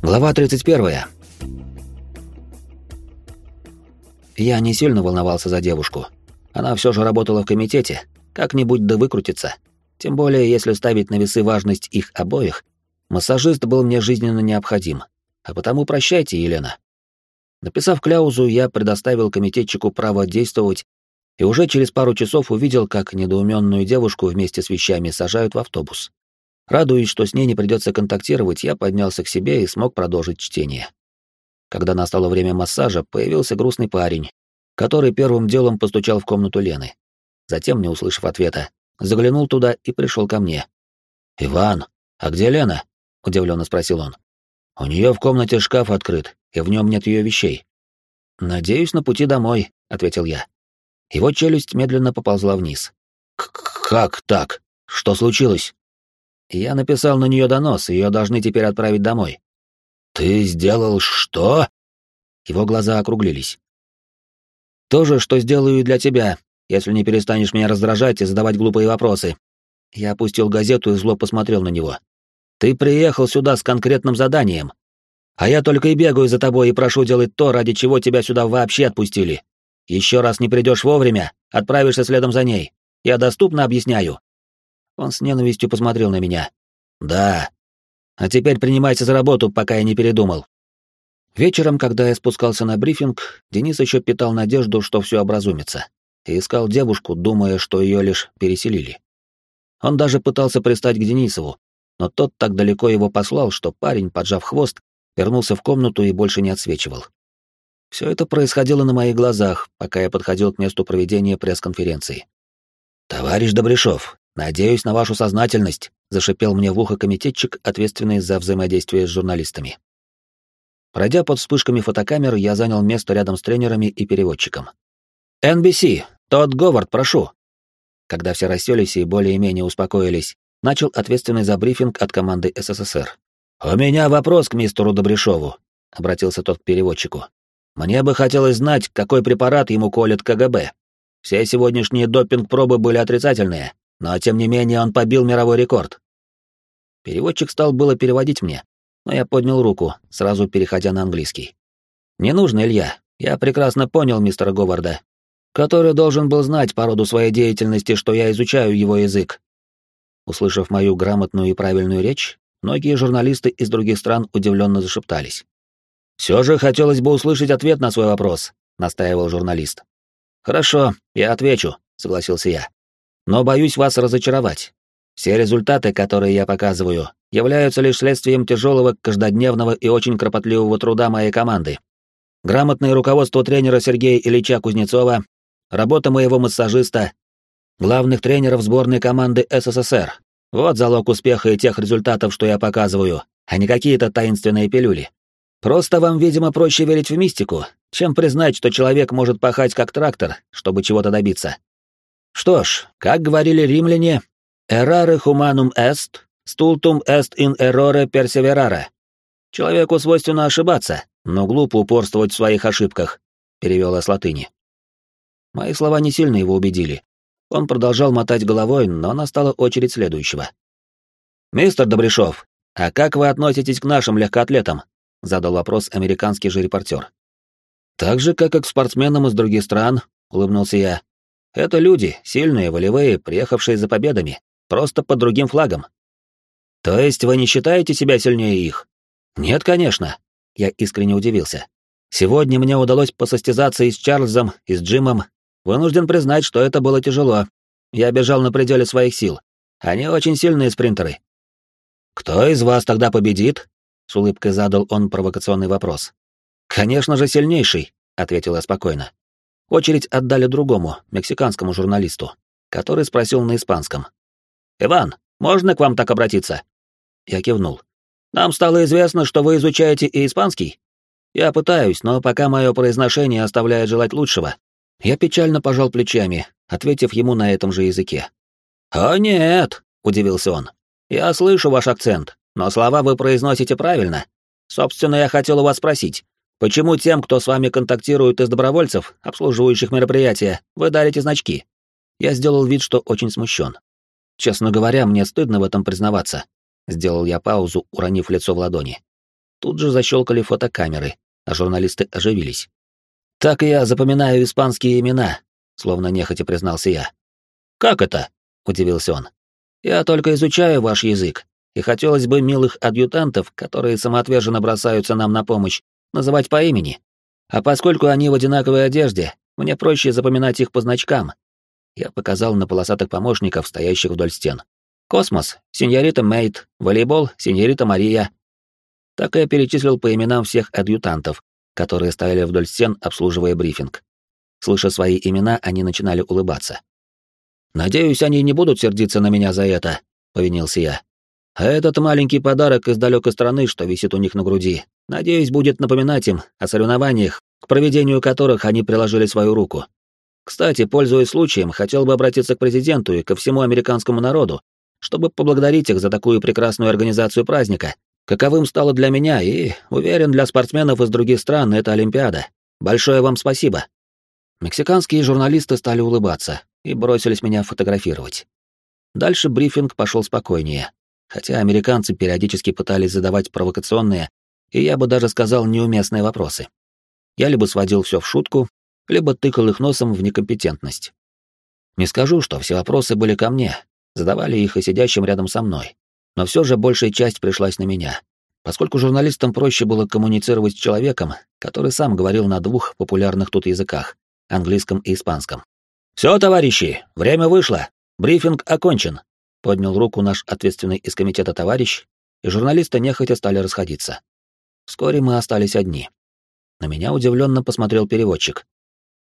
Глава 31. Я не сильно волновался за девушку. Она все же работала в комитете, как-нибудь да выкрутится. Тем более, если ставить на весы важность их обоих, массажист был мне жизненно необходим. А потому прощайте, Елена. Написав кляузу, я предоставил комитетчику право действовать и уже через пару часов увидел, как недоуменную девушку вместе с вещами сажают в автобус. Радуясь, что с ней не придется контактировать, я поднялся к себе и смог продолжить чтение. Когда настало время массажа, появился грустный парень, который первым делом постучал в комнату Лены. Затем, не услышав ответа, заглянул туда и пришел ко мне. «Иван, а где Лена?» — удивленно спросил он. «У нее в комнате шкаф открыт, и в нем нет ее вещей». «Надеюсь, на пути домой», — ответил я. Его челюсть медленно поползла вниз. «Как так? Что случилось?» Я написал на нее донос, ее должны теперь отправить домой. Ты сделал что? Его глаза округлились. То же, что сделаю и для тебя, если не перестанешь меня раздражать и задавать глупые вопросы. Я опустил газету и зло посмотрел на него. Ты приехал сюда с конкретным заданием. А я только и бегаю за тобой и прошу делать то, ради чего тебя сюда вообще отпустили. Еще раз не придешь вовремя, отправишься следом за ней. Я доступно объясняю. Он с ненавистью посмотрел на меня. «Да. А теперь принимайся за работу, пока я не передумал». Вечером, когда я спускался на брифинг, Денис еще питал надежду, что все образумится, и искал девушку, думая, что ее лишь переселили. Он даже пытался пристать к Денисову, но тот так далеко его послал, что парень, поджав хвост, вернулся в комнату и больше не отсвечивал. Все это происходило на моих глазах, пока я подходил к месту проведения пресс-конференции. «Товарищ Добряшов, «Надеюсь на вашу сознательность», — зашипел мне в ухо комитетчик, ответственный за взаимодействие с журналистами. Пройдя под вспышками фотокамер, я занял место рядом с тренерами и переводчиком. «NBC, Тодд Говард, прошу!» Когда все расселись и более-менее успокоились, начал ответственный за брифинг от команды СССР. «У меня вопрос к мистеру Добряшову», — обратился тот к переводчику. «Мне бы хотелось знать, какой препарат ему колет КГБ. Все сегодняшние допинг-пробы были отрицательные, но тем не менее он побил мировой рекорд. Переводчик стал было переводить мне, но я поднял руку, сразу переходя на английский. «Не нужно, Илья. Я прекрасно понял мистера Говарда, который должен был знать по роду своей деятельности, что я изучаю его язык». Услышав мою грамотную и правильную речь, многие журналисты из других стран удивленно зашептались. «Все же хотелось бы услышать ответ на свой вопрос», — настаивал журналист. «Хорошо, я отвечу», — согласился я. Но боюсь вас разочаровать. Все результаты, которые я показываю, являются лишь следствием тяжелого, каждодневного и очень кропотливого труда моей команды. Грамотное руководство тренера Сергея Ильича Кузнецова, работа моего массажиста, главных тренеров сборной команды СССР. Вот залог успеха и тех результатов, что я показываю, а не какие-то таинственные пилюли. Просто вам, видимо, проще верить в мистику, чем признать, что человек может пахать как трактор, чтобы чего-то добиться. Что ж, как говорили римляне, «errare humanum est, stultum est in errore perseverare». Человеку свойственно ошибаться, но глупо упорствовать в своих ошибках, перевел с латыни. Мои слова не сильно его убедили. Он продолжал мотать головой, но настала очередь следующего. «Мистер Добряшов, а как вы относитесь к нашим легкоатлетам?» — задал вопрос американский же репортер. «Так же, как и к спортсменам из других стран», — улыбнулся я. Это люди, сильные, волевые, приехавшие за победами, просто под другим флагом. То есть вы не считаете себя сильнее их? Нет, конечно. Я искренне удивился. Сегодня мне удалось посостязаться и с Чарльзом, и с Джимом. Вынужден признать, что это было тяжело. Я бежал на пределе своих сил. Они очень сильные спринтеры. Кто из вас тогда победит? С улыбкой задал он провокационный вопрос. Конечно же, сильнейший, ответил я спокойно. Очередь отдали другому, мексиканскому журналисту, который спросил на испанском. «Иван, можно к вам так обратиться?» Я кивнул. «Нам стало известно, что вы изучаете и испанский?» «Я пытаюсь, но пока мое произношение оставляет желать лучшего». Я печально пожал плечами, ответив ему на этом же языке. «О нет!» — удивился он. «Я слышу ваш акцент, но слова вы произносите правильно. Собственно, я хотел у вас спросить, Почему тем, кто с вами контактирует из добровольцев, обслуживающих мероприятия, вы дарите значки? Я сделал вид, что очень смущен. Честно говоря, мне стыдно в этом признаваться. Сделал я паузу, уронив лицо в ладони. Тут же защелкали фотокамеры, а журналисты оживились. «Так я запоминаю испанские имена», — словно нехотя признался я. «Как это?» — удивился он. «Я только изучаю ваш язык, и хотелось бы милых адъютантов, которые самоотверженно бросаются нам на помощь, называть по имени. А поскольку они в одинаковой одежде, мне проще запоминать их по значкам». Я показал на полосатых помощников, стоящих вдоль стен. «Космос, сеньорита Мейт, волейбол, сеньорита Мария». Так я перечислил по именам всех адъютантов, которые стояли вдоль стен, обслуживая брифинг. Слыша свои имена, они начинали улыбаться. «Надеюсь, они не будут сердиться на меня за это», — повинился я. «А этот маленький подарок из далекой страны, что висит у них на груди, надеюсь, будет напоминать им о соревнованиях, к проведению которых они приложили свою руку. Кстати, пользуясь случаем, хотел бы обратиться к президенту и ко всему американскому народу, чтобы поблагодарить их за такую прекрасную организацию праздника, каковым стало для меня и, уверен, для спортсменов из других стран это Олимпиада. Большое вам спасибо. Мексиканские журналисты стали улыбаться и бросились меня фотографировать. Дальше брифинг пошел спокойнее, хотя американцы периодически пытались задавать провокационные и, я бы даже сказал, неуместные вопросы. Я либо сводил все в шутку, либо тыкал их носом в некомпетентность. Не скажу, что все вопросы были ко мне, задавали их и сидящим рядом со мной но все же большая часть пришлась на меня, поскольку журналистам проще было коммуницировать с человеком, который сам говорил на двух популярных тут языках — английском и испанском. «Все, товарищи, время вышло, брифинг окончен», — поднял руку наш ответственный из комитета товарищ, и журналисты нехотя стали расходиться. Вскоре мы остались одни. На меня удивленно посмотрел переводчик.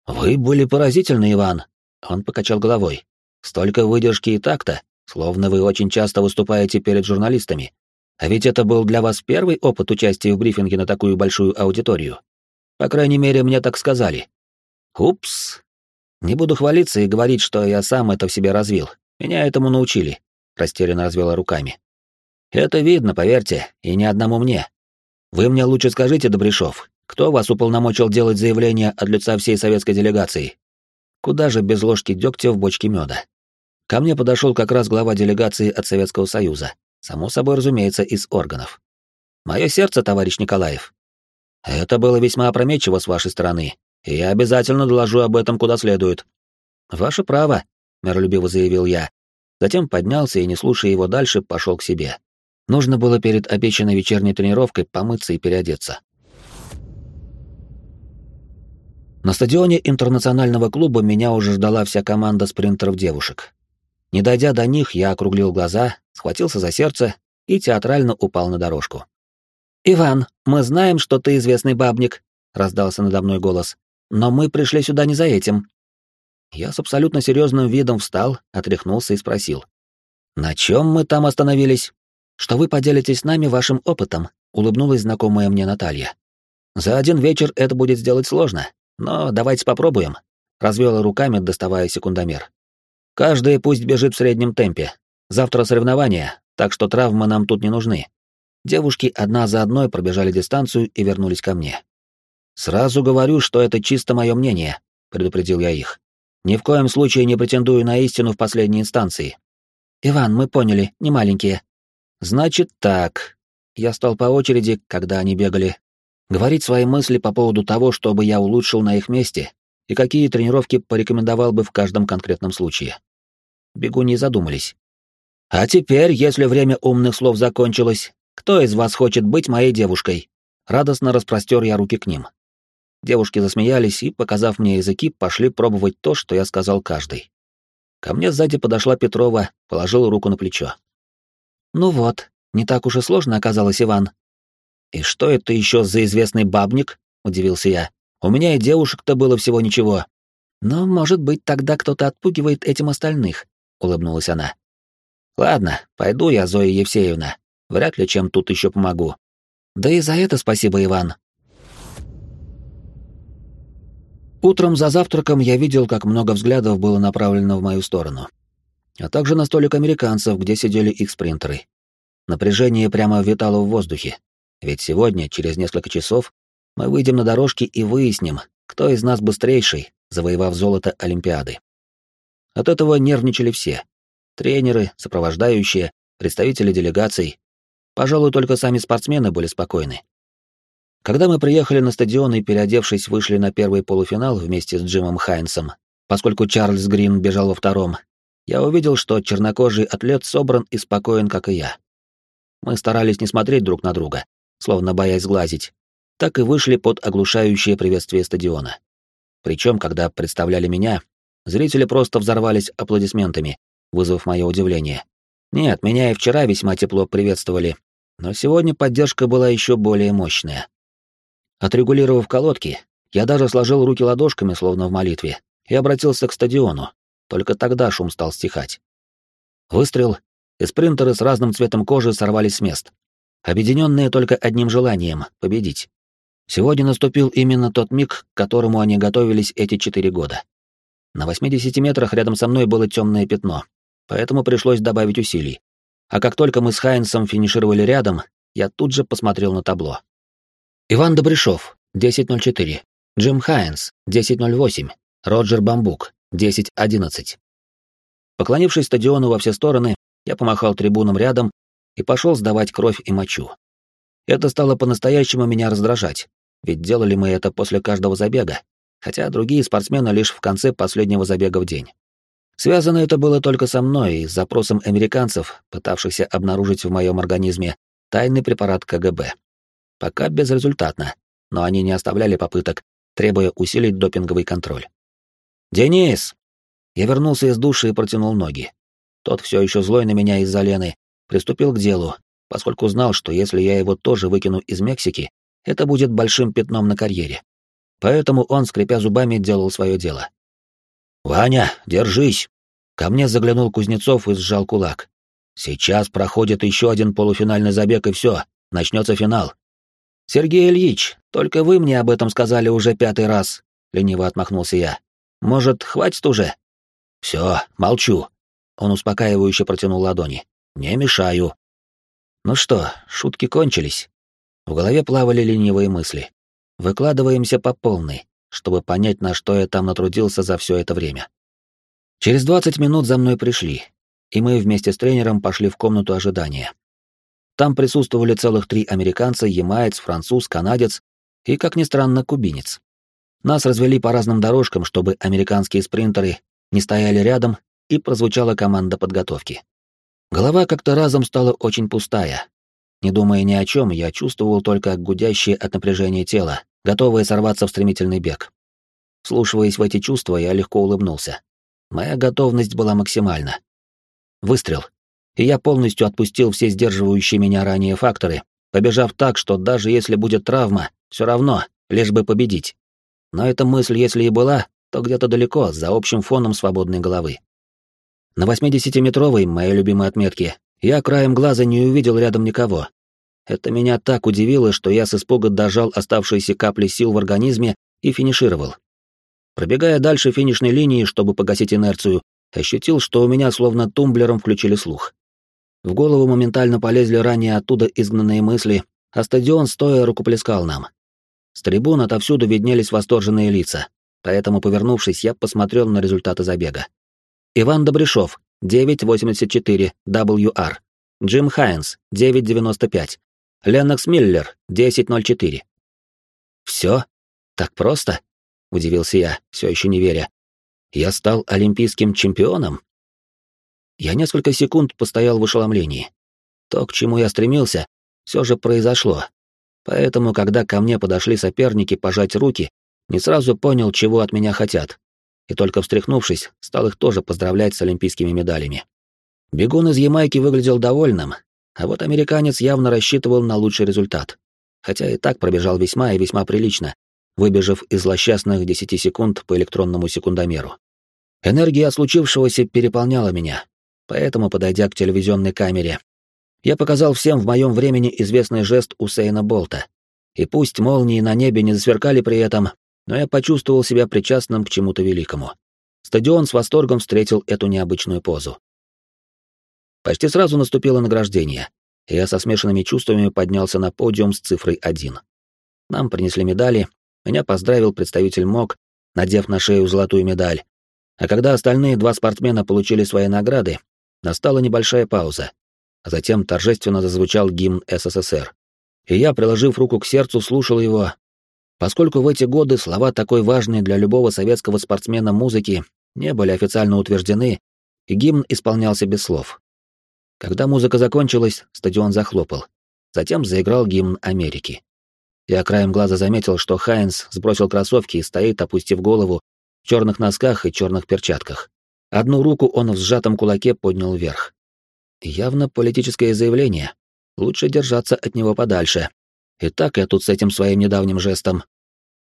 «Вы были поразительны, Иван», — он покачал головой. «Столько выдержки и такта, Словно вы очень часто выступаете перед журналистами. А ведь это был для вас первый опыт участия в брифинге на такую большую аудиторию. По крайней мере, мне так сказали. Упс. Не буду хвалиться и говорить, что я сам это в себе развил. Меня этому научили. Растерянно развела руками. Это видно, поверьте, и не одному мне. Вы мне лучше скажите, Добряшов, кто вас уполномочил делать заявление от лица всей советской делегации? Куда же без ложки дегтя в бочке меда? Ко мне подошел как раз глава делегации от Советского Союза, само собой, разумеется, из органов. Мое сердце, товарищ Николаев. Это было весьма опрометчиво с вашей стороны, и я обязательно доложу об этом куда следует. Ваше право, миролюбиво заявил я. Затем поднялся и, не слушая его дальше, пошел к себе. Нужно было перед обещанной вечерней тренировкой помыться и переодеться. На стадионе интернационального клуба меня уже ждала вся команда спринтеров девушек. Не дойдя до них, я округлил глаза, схватился за сердце и театрально упал на дорожку. «Иван, мы знаем, что ты известный бабник», — раздался надо мной голос. «Но мы пришли сюда не за этим». Я с абсолютно серьезным видом встал, отряхнулся и спросил. «На чем мы там остановились?» «Что вы поделитесь с нами вашим опытом», — улыбнулась знакомая мне Наталья. «За один вечер это будет сделать сложно, но давайте попробуем», — развела руками, доставая секундомер. Каждый пусть бежит в среднем темпе. Завтра соревнования, так что травмы нам тут не нужны. Девушки одна за одной пробежали дистанцию и вернулись ко мне. Сразу говорю, что это чисто мое мнение, предупредил я их. Ни в коем случае не претендую на истину в последней инстанции. Иван, мы поняли, не маленькие. Значит так. Я стал по очереди, когда они бегали, говорить свои мысли по поводу того, чтобы я улучшил на их месте, и какие тренировки порекомендовал бы в каждом конкретном случае. Бегуни задумались. «А теперь, если время умных слов закончилось, кто из вас хочет быть моей девушкой?» Радостно распростер я руки к ним. Девушки засмеялись и, показав мне языки, пошли пробовать то, что я сказал каждый. Ко мне сзади подошла Петрова, положила руку на плечо. «Ну вот, не так уж и сложно оказалось, Иван». «И что это еще за известный бабник?» — удивился я. У меня и девушек-то было всего ничего. Но, может быть, тогда кто-то отпугивает этим остальных, улыбнулась она. Ладно, пойду я, Зоя Евсеевна. Вряд ли чем тут еще помогу. Да и за это спасибо, Иван. Утром за завтраком я видел, как много взглядов было направлено в мою сторону. А также на столик американцев, где сидели их спринтеры. Напряжение прямо витало в воздухе. Ведь сегодня, через несколько часов, мы выйдем на дорожки и выясним, кто из нас быстрейший, завоевав золото Олимпиады. От этого нервничали все. Тренеры, сопровождающие, представители делегаций. Пожалуй, только сами спортсмены были спокойны. Когда мы приехали на стадион и, переодевшись, вышли на первый полуфинал вместе с Джимом Хайнсом, поскольку Чарльз Грин бежал во втором, я увидел, что чернокожий атлет собран и спокоен, как и я. Мы старались не смотреть друг на друга, словно боясь сглазить, так и вышли под оглушающее приветствие стадиона. Причем, когда представляли меня, зрители просто взорвались аплодисментами, вызвав мое удивление. Нет, меня и вчера весьма тепло приветствовали, но сегодня поддержка была еще более мощная. Отрегулировав колодки, я даже сложил руки ладошками, словно в молитве, и обратился к стадиону. Только тогда шум стал стихать. Выстрел, и спринтеры с разным цветом кожи сорвались с мест, объединенные только одним желанием — победить. Сегодня наступил именно тот миг, к которому они готовились эти четыре года. На 80 метрах рядом со мной было темное пятно, поэтому пришлось добавить усилий. А как только мы с Хайнсом финишировали рядом, я тут же посмотрел на табло. Иван Добрышов, 10.04. Джим Хайнс, 10.08. Роджер Бамбук, 10.11. Поклонившись стадиону во все стороны, я помахал трибунам рядом и пошел сдавать кровь и мочу. Это стало по-настоящему меня раздражать, ведь делали мы это после каждого забега, хотя другие спортсмены лишь в конце последнего забега в день. Связано это было только со мной и с запросом американцев, пытавшихся обнаружить в моем организме тайный препарат КГБ. Пока безрезультатно, но они не оставляли попыток, требуя усилить допинговый контроль. «Денис!» Я вернулся из души и протянул ноги. Тот все еще злой на меня из-за Лены, приступил к делу, поскольку знал, что если я его тоже выкину из Мексики, это будет большим пятном на карьере. Поэтому он, скрипя зубами, делал свое дело. «Ваня, держись!» Ко мне заглянул Кузнецов и сжал кулак. «Сейчас проходит еще один полуфинальный забег, и все, начнется финал». «Сергей Ильич, только вы мне об этом сказали уже пятый раз», — лениво отмахнулся я. «Может, хватит уже?» «Все, молчу». Он успокаивающе протянул ладони. «Не мешаю». Ну что, шутки кончились. В голове плавали ленивые мысли. Выкладываемся по полной, чтобы понять, на что я там натрудился за все это время. Через 20 минут за мной пришли, и мы вместе с тренером пошли в комнату ожидания. Там присутствовали целых три американца, ямаец, француз, канадец и, как ни странно, кубинец. Нас развели по разным дорожкам, чтобы американские спринтеры не стояли рядом, и прозвучала команда подготовки. Голова как-то разом стала очень пустая. Не думая ни о чем, я чувствовал только гудящее от напряжения тело, готовое сорваться в стремительный бег. Слушаясь в эти чувства, я легко улыбнулся. Моя готовность была максимальна. Выстрел. И я полностью отпустил все сдерживающие меня ранее факторы, побежав так, что даже если будет травма, все равно, лишь бы победить. Но эта мысль, если и была, то где-то далеко, за общим фоном свободной головы. На 80-метровой, моей любимой отметке, я краем глаза не увидел рядом никого. Это меня так удивило, что я с испуга дожал оставшиеся капли сил в организме и финишировал. Пробегая дальше финишной линии, чтобы погасить инерцию, ощутил, что у меня словно тумблером включили слух. В голову моментально полезли ранее оттуда изгнанные мысли, а стадион стоя рукоплескал нам. С трибун отовсюду виднелись восторженные лица, поэтому, повернувшись, я посмотрел на результаты забега. Иван Добрышов, 9.84 WR. Джим Хайнс, 9.95. Леннокс Миллер, 10.04. Все? Так просто? Удивился я, все еще не веря. Я стал олимпийским чемпионом? Я несколько секунд постоял в ошеломлении. То, к чему я стремился, все же произошло. Поэтому, когда ко мне подошли соперники пожать руки, не сразу понял, чего от меня хотят и только встряхнувшись, стал их тоже поздравлять с олимпийскими медалями. Бегун из Ямайки выглядел довольным, а вот американец явно рассчитывал на лучший результат. Хотя и так пробежал весьма и весьма прилично, выбежав из злосчастных 10 секунд по электронному секундомеру. Энергия от случившегося переполняла меня, поэтому, подойдя к телевизионной камере, я показал всем в моем времени известный жест Усейна Болта. И пусть молнии на небе не засверкали при этом, но я почувствовал себя причастным к чему-то великому. Стадион с восторгом встретил эту необычную позу. Почти сразу наступило награждение, и я со смешанными чувствами поднялся на подиум с цифрой 1. Нам принесли медали, меня поздравил представитель МОК, надев на шею золотую медаль. А когда остальные два спортсмена получили свои награды, настала небольшая пауза, а затем торжественно зазвучал гимн СССР. и я, приложив руку к сердцу, слушал его, поскольку в эти годы слова такой важной для любого советского спортсмена музыки не были официально утверждены, и гимн исполнялся без слов. Когда музыка закончилась, стадион захлопал. Затем заиграл гимн Америки. Я краем глаза заметил, что Хайнс сбросил кроссовки и стоит, опустив голову, в черных носках и черных перчатках. Одну руку он в сжатом кулаке поднял вверх. Явно политическое заявление. Лучше держаться от него подальше. И так я тут с этим своим недавним жестом.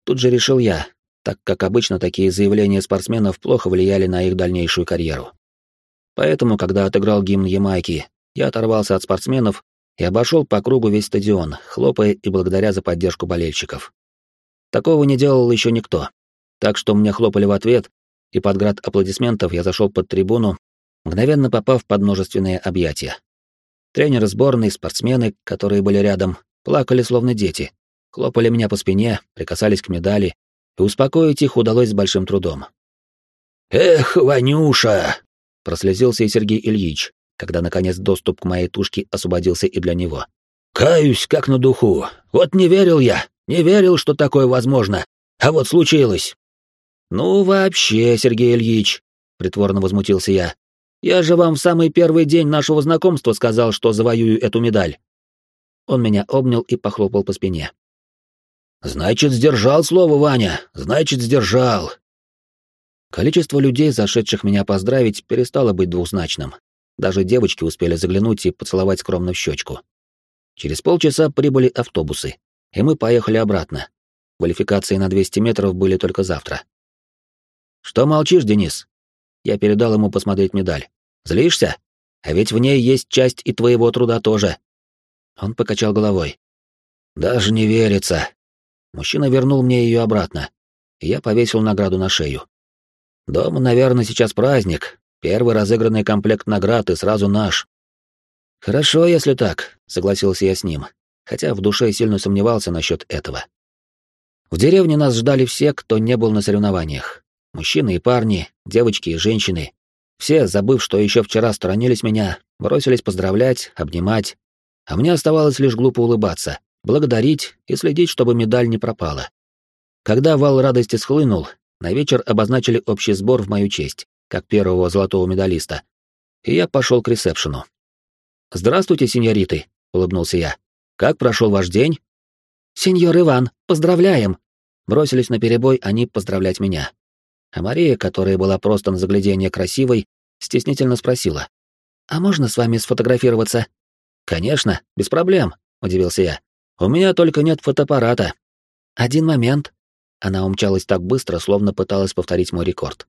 Тут же решил я, так как обычно такие заявления спортсменов плохо влияли на их дальнейшую карьеру. Поэтому, когда отыграл гимн Ямайки, я оторвался от спортсменов и обошел по кругу весь стадион, хлопая и благодаря за поддержку болельщиков. Такого не делал еще никто. Так что мне хлопали в ответ, и под град аплодисментов я зашел под трибуну, мгновенно попав под множественные объятия. Тренеры сборной, спортсмены, которые были рядом, плакали словно дети, хлопали меня по спине, прикасались к медали, и успокоить их удалось с большим трудом. «Эх, Ванюша!» — прослезился и Сергей Ильич, когда, наконец, доступ к моей тушке освободился и для него. «Каюсь, как на духу. Вот не верил я, не верил, что такое возможно. А вот случилось». «Ну, вообще, Сергей Ильич», — притворно возмутился я, «я же вам в самый первый день нашего знакомства сказал, что завоюю эту медаль». Он меня обнял и похлопал по спине. «Значит, сдержал слово, Ваня, значит, сдержал». Количество людей, зашедших меня поздравить, перестало быть двузначным. Даже девочки успели заглянуть и поцеловать скромно в щечку. Через полчаса прибыли автобусы, и мы поехали обратно. Квалификации на 200 метров были только завтра. «Что молчишь, Денис?» Я передал ему посмотреть медаль. «Злишься? А ведь в ней есть часть и твоего труда тоже». Он покачал головой. «Даже не верится». Мужчина вернул мне ее обратно, я повесил награду на шею. Дома, наверное, сейчас праздник, Первый разыгранный комплект наград и сразу наш. Хорошо, если так, согласился я с ним, хотя в душе сильно сомневался насчет этого. В деревне нас ждали все, кто не был на соревнованиях. Мужчины и парни, девочки и женщины. Все, забыв, что еще вчера сторонились меня, бросились поздравлять, обнимать. А мне оставалось лишь глупо улыбаться, благодарить и следить, чтобы медаль не пропала. Когда вал радости схлынул, на вечер обозначили общий сбор в мою честь как первого золотого медалиста, и я пошел к ресепшену. «Здравствуйте, сеньориты», — улыбнулся я. «Как прошел ваш день?» «Сеньор Иван, поздравляем!» Бросились на перебой они поздравлять меня. А Мария, которая была просто на заглядение красивой, стеснительно спросила. «А можно с вами сфотографироваться?» «Конечно, без проблем», — удивился я. «У меня только нет фотоаппарата». «Один момент». Она умчалась так быстро, словно пыталась повторить мой рекорд.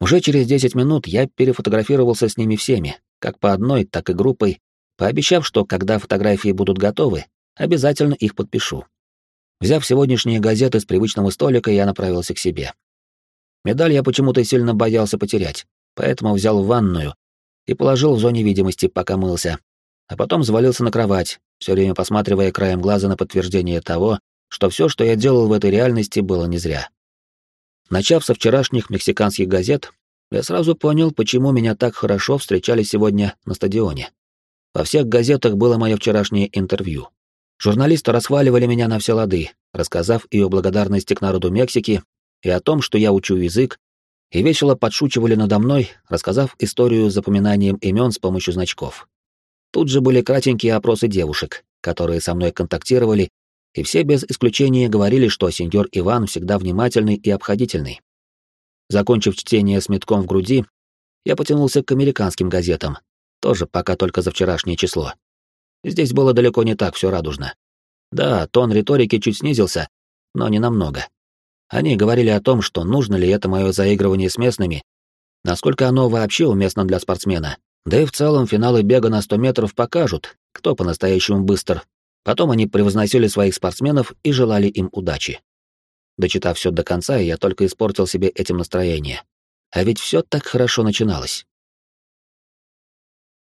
Уже через 10 минут я перефотографировался с ними всеми, как по одной, так и группой, пообещав, что когда фотографии будут готовы, обязательно их подпишу. Взяв сегодняшние газеты с привычного столика, я направился к себе. Медаль я почему-то сильно боялся потерять, поэтому взял в ванную и положил в зоне видимости, пока мылся, а потом завалился на кровать, все время посматривая краем глаза на подтверждение того, что все, что я делал в этой реальности, было не зря. Начав со вчерашних мексиканских газет, я сразу понял, почему меня так хорошо встречали сегодня на стадионе. Во всех газетах было мое вчерашнее интервью. Журналисты расхваливали меня на все лады, рассказав и о благодарности к народу Мексики, и о том, что я учу язык, и весело подшучивали надо мной, рассказав историю с запоминанием имен с помощью значков. Тут же были кратенькие опросы девушек, которые со мной контактировали и все без исключения говорили, что сеньор Иван всегда внимательный и обходительный. Закончив чтение с метком в груди, я потянулся к американским газетам, тоже пока только за вчерашнее число. Здесь было далеко не так все радужно. Да, тон риторики чуть снизился, но не намного. Они говорили о том, что нужно ли это мое заигрывание с местными, насколько оно вообще уместно для спортсмена. Да и в целом финалы бега на 100 метров покажут, кто по-настоящему быстр, Потом они превозносили своих спортсменов и желали им удачи. Дочитав все до конца, я только испортил себе этим настроение. А ведь все так хорошо начиналось.